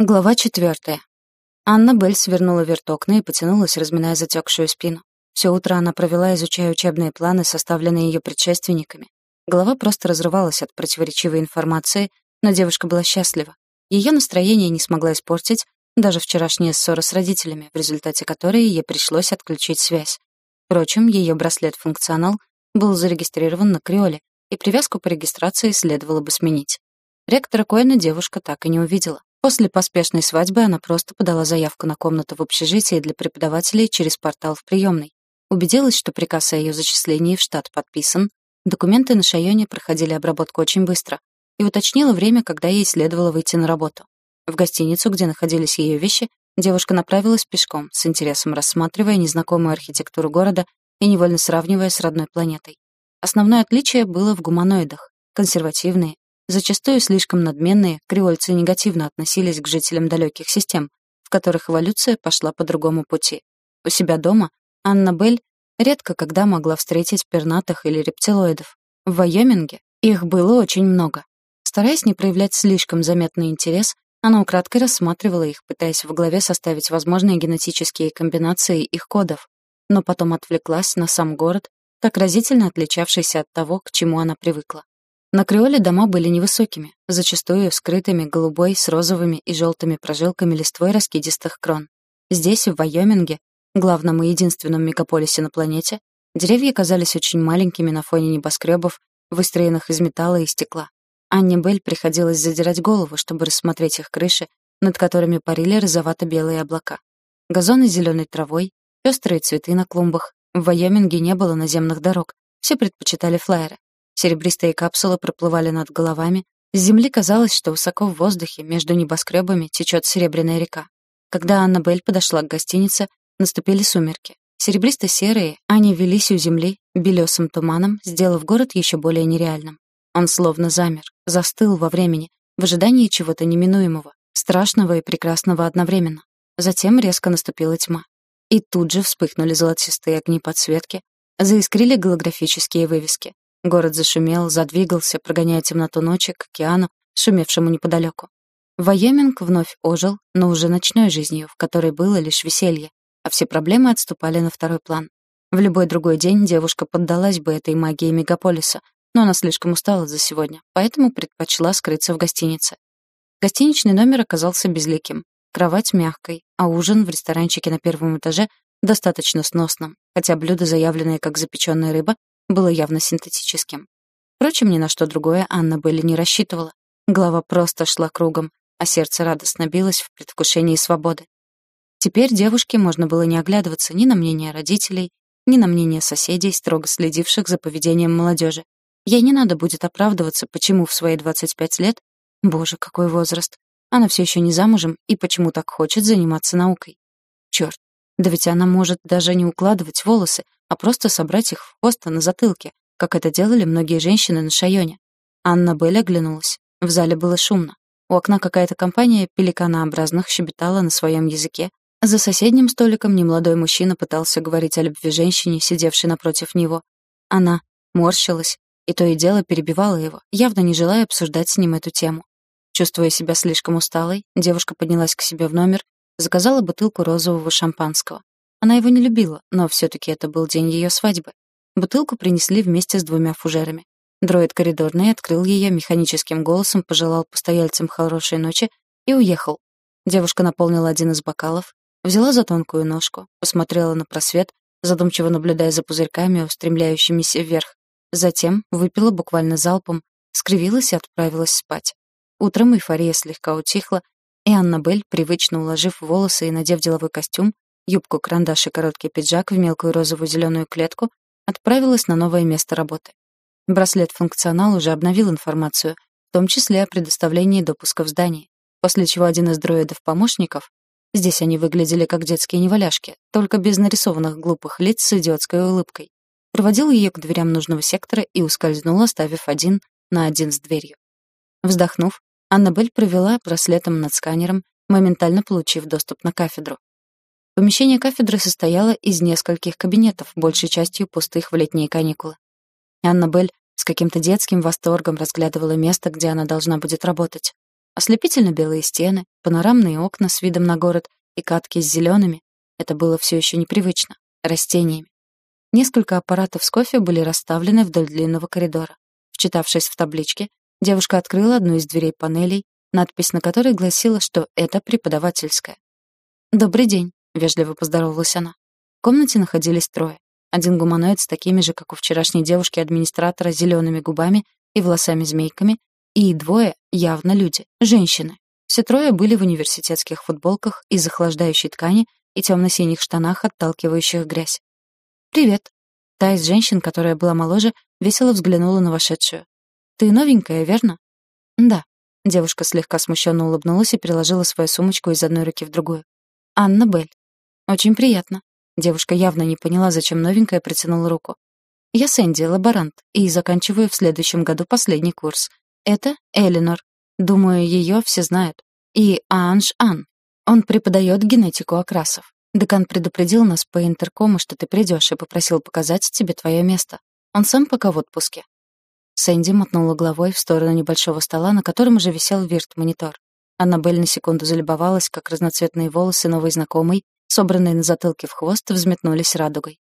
Глава четвертая. Анна Белль свернула вертокна и потянулась, разминая затекшую спину. Все утро она провела, изучая учебные планы, составленные ее предшественниками. Голова просто разрывалась от противоречивой информации, но девушка была счастлива. Ее настроение не смогла испортить даже вчерашняя ссора с родителями, в результате которой ей пришлось отключить связь. Впрочем, ее браслет-функционал был зарегистрирован на Криоле, и привязку по регистрации следовало бы сменить. Ректора Коэна девушка так и не увидела. После поспешной свадьбы она просто подала заявку на комнату в общежитии для преподавателей через портал в приемной. Убедилась, что приказ о ее зачислении в штат подписан, документы на Шайоне проходили обработку очень быстро, и уточнила время, когда ей следовало выйти на работу. В гостиницу, где находились ее вещи, девушка направилась пешком, с интересом рассматривая незнакомую архитектуру города и невольно сравнивая с родной планетой. Основное отличие было в гуманоидах. Консервативные, Зачастую слишком надменные, креольцы негативно относились к жителям далеких систем, в которых эволюция пошла по другому пути. У себя дома Анна Белль редко когда могла встретить пернатых или рептилоидов. В Вайоминге их было очень много. Стараясь не проявлять слишком заметный интерес, она украдкой рассматривала их, пытаясь в голове составить возможные генетические комбинации их кодов, но потом отвлеклась на сам город, так разительно отличавшийся от того, к чему она привыкла. На Креоле дома были невысокими, зачастую скрытыми голубой с розовыми и желтыми прожилками листвой раскидистых крон. Здесь, в Вайоминге, главном и единственном мегаполисе на планете, деревья казались очень маленькими на фоне небоскребов, выстроенных из металла и стекла. Анне Белль приходилось задирать голову, чтобы рассмотреть их крыши, над которыми парили розовато-белые облака. Газоны зеленой травой, пестрые цветы на клумбах. В Вайоминге не было наземных дорог, все предпочитали флайеры. Серебристые капсулы проплывали над головами. С земли казалось, что высоко в воздухе между небоскребами течет серебряная река. Когда Аннабель подошла к гостинице, наступили сумерки. Серебристо-серые, они велись у земли, белесым туманом, сделав город еще более нереальным. Он словно замер, застыл во времени, в ожидании чего-то неминуемого, страшного и прекрасного одновременно. Затем резко наступила тьма. И тут же вспыхнули золотистые огни подсветки, заискрили голографические вывески. Город зашумел, задвигался, прогоняя темноту ночи к океану, шумевшему неподалеку. Вайоминг вновь ожил, но уже ночной жизнью, в которой было лишь веселье, а все проблемы отступали на второй план. В любой другой день девушка поддалась бы этой магии мегаполиса, но она слишком устала за сегодня, поэтому предпочла скрыться в гостинице. Гостиничный номер оказался безликим, кровать мягкой, а ужин в ресторанчике на первом этаже достаточно сносным, хотя блюда, заявленные как запеченная рыба, было явно синтетическим. Впрочем, ни на что другое Анна Белли не рассчитывала. Голова просто шла кругом, а сердце радостно билось в предвкушении свободы. Теперь девушке можно было не оглядываться ни на мнение родителей, ни на мнение соседей, строго следивших за поведением молодежи. Ей не надо будет оправдываться, почему в свои 25 лет, боже, какой возраст, она все еще не замужем и почему так хочет заниматься наукой. Черт, да ведь она может даже не укладывать волосы, а просто собрать их в хвост на затылке, как это делали многие женщины на Шайоне. Анна Белль оглянулась. В зале было шумно. У окна какая-то компания пеликанообразных щебетала на своем языке. За соседним столиком немолодой мужчина пытался говорить о любви женщине, сидевшей напротив него. Она морщилась и то и дело перебивала его, явно не желая обсуждать с ним эту тему. Чувствуя себя слишком усталой, девушка поднялась к себе в номер, заказала бутылку розового шампанского. Она его не любила, но все-таки это был день ее свадьбы. Бутылку принесли вместе с двумя фужерами. Дроид коридорный открыл ее механическим голосом, пожелал постояльцам хорошей ночи и уехал. Девушка наполнила один из бокалов, взяла за тонкую ножку, посмотрела на просвет, задумчиво наблюдая за пузырьками, устремляющимися вверх. Затем выпила буквально залпом, скривилась и отправилась спать. Утром эйфория слегка утихла, и Аннабель, привычно уложив волосы и надев деловой костюм, юбку-карандаш и короткий пиджак в мелкую розовую зеленую клетку, отправилась на новое место работы. Браслет-функционал уже обновил информацию, в том числе о предоставлении допуска в здание, после чего один из дроидов-помощников, здесь они выглядели как детские неваляшки, только без нарисованных глупых лиц с идиотской улыбкой, проводил ее к дверям нужного сектора и ускользнул, оставив один на один с дверью. Вздохнув, Аннабель провела браслетом над сканером, моментально получив доступ на кафедру. Помещение кафедры состояло из нескольких кабинетов, большей частью пустых в летние каникулы. Аннабель с каким-то детским восторгом разглядывала место, где она должна будет работать. Ослепительно белые стены, панорамные окна с видом на город и катки с зелеными, это было все еще непривычно, растениями. Несколько аппаратов с кофе были расставлены вдоль длинного коридора. Вчитавшись в таблички, девушка открыла одну из дверей панелей, надпись на которой гласила, что это преподавательская. «Добрый день», — вежливо поздоровалась она. В комнате находились трое. Один гуманоид с такими же, как у вчерашней девушки-администратора, зелеными губами и волосами-змейками, и двое явно люди, женщины. Все трое были в университетских футболках из охлаждающей ткани и темно-синих штанах, отталкивающих грязь. «Привет». Та из женщин, которая была моложе, весело взглянула на вошедшую. «Ты новенькая, верно?» «Да». Девушка слегка смущенно улыбнулась и переложила свою сумочку из одной руки в другую. «Анна Белль». «Очень приятно». Девушка явно не поняла, зачем новенькая протянула руку. «Я Сэнди, лаборант, и заканчиваю в следующем году последний курс. Это Элинор. Думаю, ее все знают. И Анж Ан. Он преподает генетику окрасов. Декан предупредил нас по интеркому, что ты придешь, и попросил показать тебе твое место. Он сам пока в отпуске». Сэнди мотнула головой в сторону небольшого стола, на котором уже висел вирт-монитор. Аннабель на секунду залюбовалась, как разноцветные волосы новой знакомой собранные на затылке в хвост, взметнулись радугой.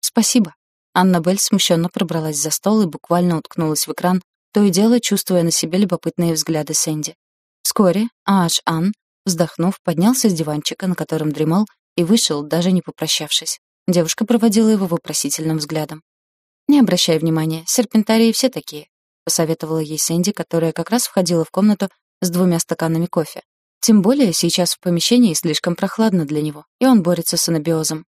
«Спасибо». Аннабель смущенно пробралась за стол и буквально уткнулась в экран, то и дело чувствуя на себе любопытные взгляды Сэнди. Вскоре Ааш Ан, вздохнув, поднялся с диванчика, на котором дремал, и вышел, даже не попрощавшись. Девушка проводила его вопросительным взглядом. «Не обращай внимания, серпентарии все такие», — посоветовала ей Сэнди, которая как раз входила в комнату с двумя стаканами кофе. Тем более сейчас в помещении слишком прохладно для него, и он борется с анабиозом.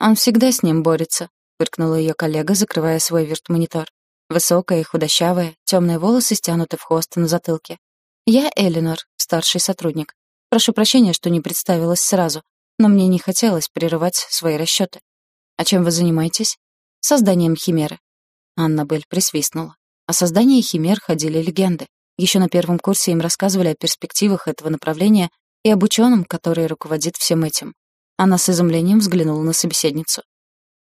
«Он всегда с ним борется», — фыркнула ее коллега, закрывая свой вирт-монитор. Высокая и худощавая, темные волосы стянуты в хвост на затылке. «Я Элинор, старший сотрудник. Прошу прощения, что не представилась сразу, но мне не хотелось прерывать свои расчеты. А чем вы занимаетесь?» «Созданием химеры». Аннабель присвистнула. О создании химер ходили легенды. Еще на первом курсе им рассказывали о перспективах этого направления и об ученом, который руководит всем этим. Она с изумлением взглянула на собеседницу.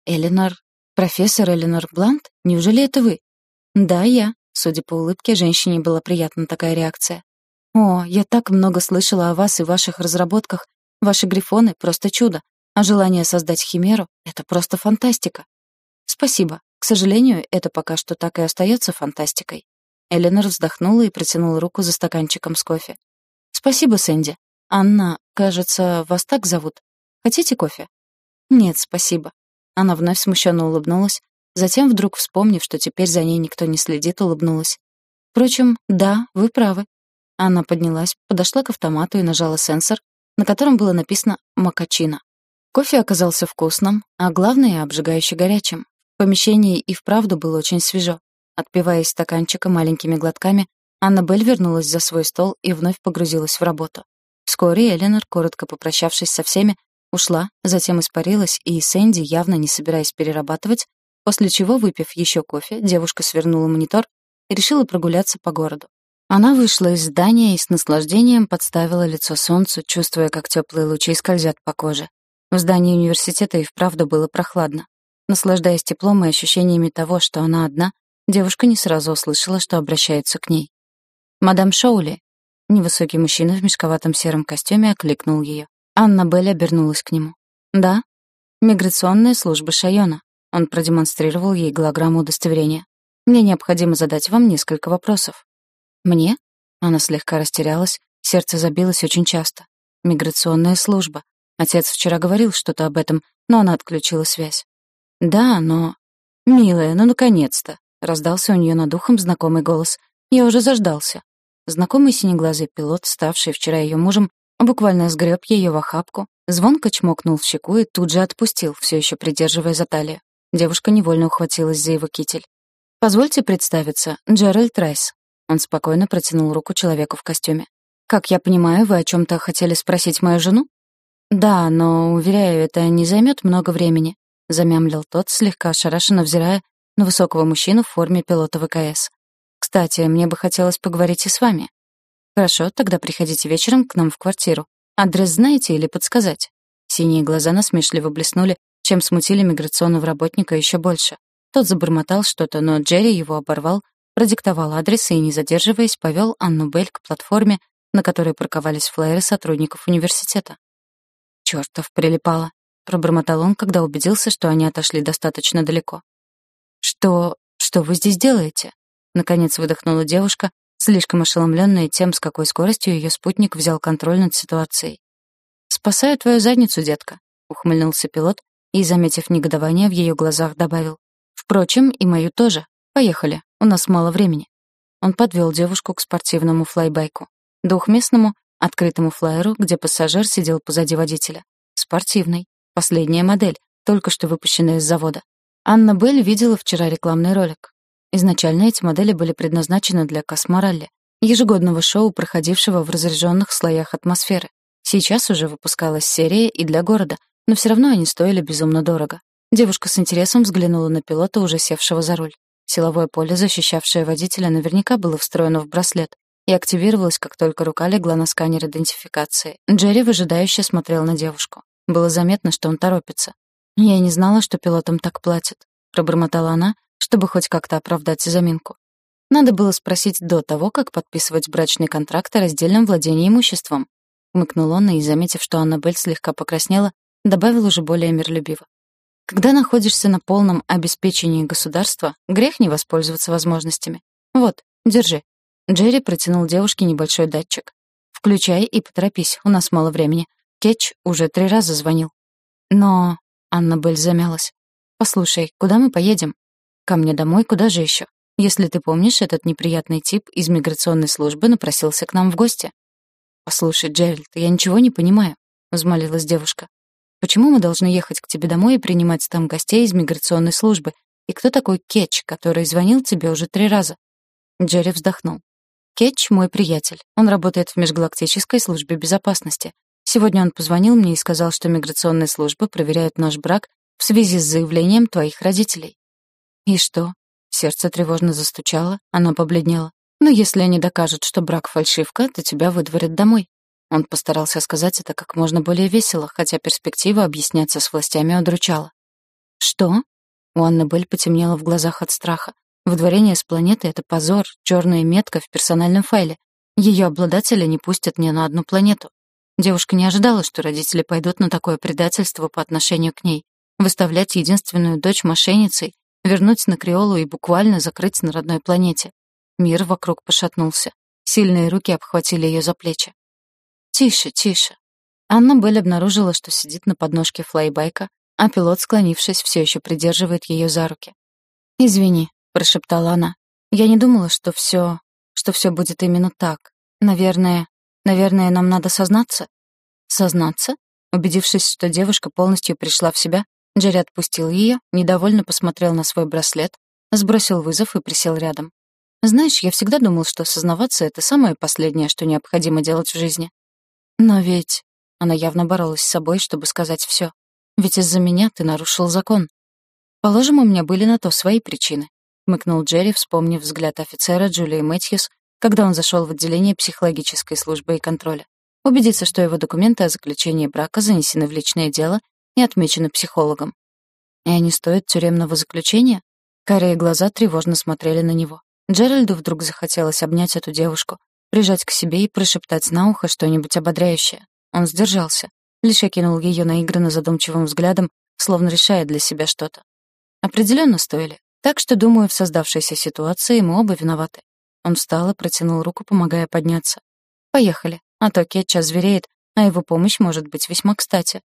«Эленор... Профессор Эленор Блант? Неужели это вы?» «Да, я». Судя по улыбке, женщине была приятна такая реакция. «О, я так много слышала о вас и ваших разработках. Ваши грифоны — просто чудо. А желание создать химеру — это просто фантастика». «Спасибо. К сожалению, это пока что так и остается фантастикой». Эленор вздохнула и протянула руку за стаканчиком с кофе. «Спасибо, Сэнди. Анна, кажется, вас так зовут. Хотите кофе?» «Нет, спасибо». Она вновь смущенно улыбнулась, затем, вдруг вспомнив, что теперь за ней никто не следит, улыбнулась. «Впрочем, да, вы правы». Анна поднялась, подошла к автомату и нажала сенсор, на котором было написано «Макачино». Кофе оказался вкусным, а главное — обжигающе горячим. В помещении и вправду было очень свежо. Отпивая из стаканчика маленькими глотками, Аннабель вернулась за свой стол и вновь погрузилась в работу. Вскоре Эленор, коротко попрощавшись со всеми, ушла, затем испарилась, и Сэнди, явно не собираясь перерабатывать, после чего, выпив еще кофе, девушка свернула монитор и решила прогуляться по городу. Она вышла из здания и с наслаждением подставила лицо солнцу, чувствуя, как теплые лучи скользят по коже. В здании университета и вправду было прохладно. Наслаждаясь теплом и ощущениями того, что она одна, Девушка не сразу услышала, что обращается к ней. «Мадам Шоули!» Невысокий мужчина в мешковатом сером костюме окликнул ее. Анна Белль обернулась к нему. «Да?» «Миграционная служба Шайона». Он продемонстрировал ей голограмму удостоверения. «Мне необходимо задать вам несколько вопросов». «Мне?» Она слегка растерялась, сердце забилось очень часто. «Миграционная служба. Отец вчера говорил что-то об этом, но она отключила связь». «Да, но...» «Милая, ну наконец-то!» Раздался у нее над ухом знакомый голос. Я уже заждался. Знакомый синеглазый пилот, ставший вчера ее мужем, буквально сгреб ее в охапку, звонко чмокнул в щеку и тут же отпустил, все еще придерживая за талию. Девушка невольно ухватилась за его китель. «Позвольте представиться, Джеральд Райс». Он спокойно протянул руку человеку в костюме. «Как я понимаю, вы о чем то хотели спросить мою жену?» «Да, но, уверяю, это не займет много времени», — замямлил тот, слегка ошарашенно взирая на высокого мужчину в форме пилота ВКС. «Кстати, мне бы хотелось поговорить и с вами». «Хорошо, тогда приходите вечером к нам в квартиру. Адрес знаете или подсказать?» Синие глаза насмешливо блеснули, чем смутили миграционного работника еще больше. Тот забормотал что-то, но Джерри его оборвал, продиктовал адрес и, не задерживаясь, повел Анну Бель к платформе, на которой парковались флайеры сотрудников университета. «Чёртов прилипало», — пробормотал он, когда убедился, что они отошли достаточно далеко. «Что... что вы здесь делаете?» Наконец выдохнула девушка, слишком ошеломленная тем, с какой скоростью ее спутник взял контроль над ситуацией. «Спасаю твою задницу, детка», — ухмыльнулся пилот и, заметив негодование в ее глазах, добавил. «Впрочем, и мою тоже. Поехали, у нас мало времени». Он подвел девушку к спортивному флайбайку. Двухместному, открытому флайеру, где пассажир сидел позади водителя. Спортивный. Последняя модель, только что выпущенная из завода. Анна Белль видела вчера рекламный ролик. Изначально эти модели были предназначены для косморалли, ежегодного шоу, проходившего в разряженных слоях атмосферы. Сейчас уже выпускалась серия и для города, но все равно они стоили безумно дорого. Девушка с интересом взглянула на пилота, уже севшего за руль. Силовое поле, защищавшее водителя, наверняка было встроено в браслет и активировалось, как только рука легла на сканер идентификации. Джерри выжидающе смотрел на девушку. Было заметно, что он торопится. «Я не знала, что пилотам так платят», — пробормотала она, чтобы хоть как-то оправдать заминку. Надо было спросить до того, как подписывать брачный контракт о раздельном владении имуществом. Мыкнул он и, заметив, что Аннабель слегка покраснела, добавил уже более миролюбиво. Когда находишься на полном обеспечении государства, грех не воспользоваться возможностями. Вот, держи. Джерри протянул девушке небольшой датчик. Включай и поторопись, у нас мало времени. Кетч уже три раза звонил. Но... Аннабель замялась. «Послушай, куда мы поедем?» Ко мне домой, куда же еще? Если ты помнишь, этот неприятный тип из миграционной службы напросился к нам в гости. Послушай, Джеральд, я ничего не понимаю, взмолилась девушка. Почему мы должны ехать к тебе домой и принимать там гостей из миграционной службы? И кто такой Кетч, который звонил тебе уже три раза? Джерри вздохнул. Кетч — мой приятель. Он работает в межгалактической службе безопасности. Сегодня он позвонил мне и сказал, что миграционные службы проверяют наш брак в связи с заявлением твоих родителей. «И что?» Сердце тревожно застучало, она побледнела. «Но если они докажут, что брак — фальшивка, то тебя выдворят домой». Он постарался сказать это как можно более весело, хотя перспектива объясняться с властями удручала. «Что?» У Анны Белль потемнело в глазах от страха. Выдворение с планеты — это позор, черная метка в персональном файле. Ее обладателя не пустят ни на одну планету. Девушка не ожидала, что родители пойдут на такое предательство по отношению к ней. Выставлять единственную дочь мошенницей вернуть на Криолу и буквально закрыть на родной планете. Мир вокруг пошатнулся. Сильные руки обхватили ее за плечи. «Тише, тише». Анна Белль обнаружила, что сидит на подножке флайбайка, а пилот, склонившись, все еще придерживает ее за руки. «Извини», — прошептала она. «Я не думала, что все, что все будет именно так. Наверное, наверное, нам надо сознаться?» «Сознаться?» Убедившись, что девушка полностью пришла в себя, Джерри отпустил ее, недовольно посмотрел на свой браслет, сбросил вызов и присел рядом. «Знаешь, я всегда думал, что осознаваться — это самое последнее, что необходимо делать в жизни. Но ведь...» Она явно боролась с собой, чтобы сказать все. «Ведь из-за меня ты нарушил закон». «Положим, у меня были на то свои причины», — мыкнул Джерри, вспомнив взгляд офицера Джулии Мэтьюс, когда он зашел в отделение психологической службы и контроля. Убедиться, что его документы о заключении брака занесены в личное дело и отмечены психологом. И они стоят тюремного заключения? Карие глаза тревожно смотрели на него. Джеральду вдруг захотелось обнять эту девушку, прижать к себе и прошептать на ухо что-нибудь ободряющее. Он сдержался, лишь окинул ее наигранно задумчивым взглядом, словно решая для себя что-то. Определенно стоили, так что, думаю, в создавшейся ситуации мы оба виноваты. Он встал и протянул руку, помогая подняться. «Поехали, а то Кетча звереет, а его помощь может быть весьма кстати.